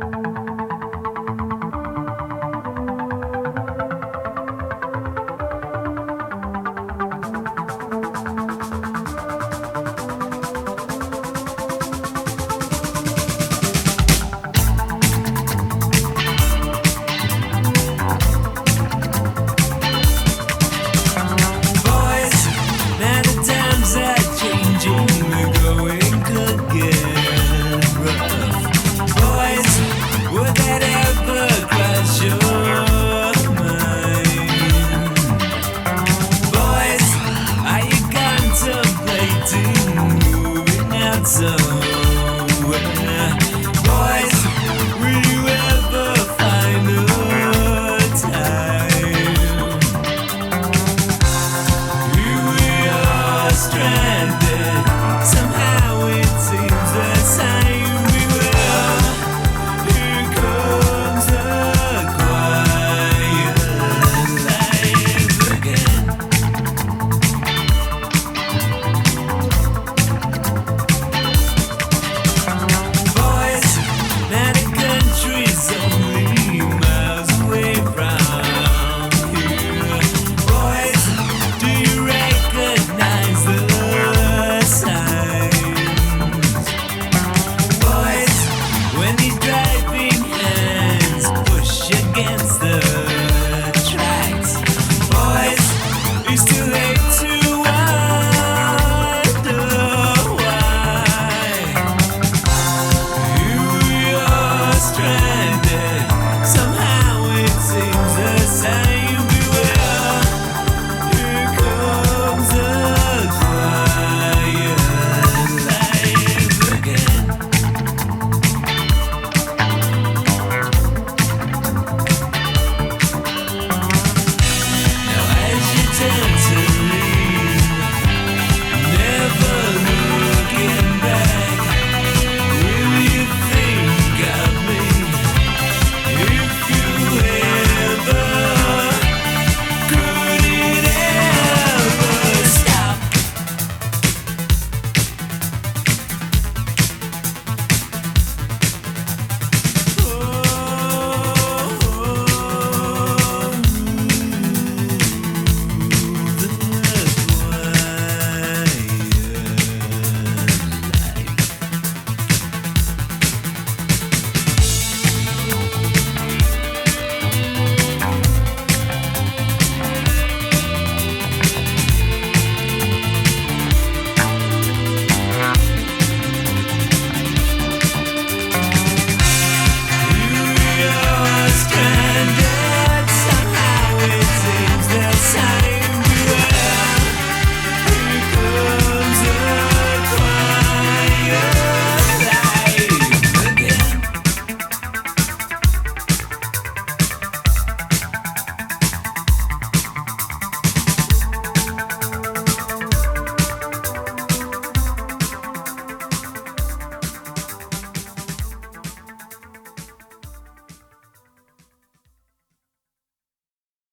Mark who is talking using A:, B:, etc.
A: Bye. see you in.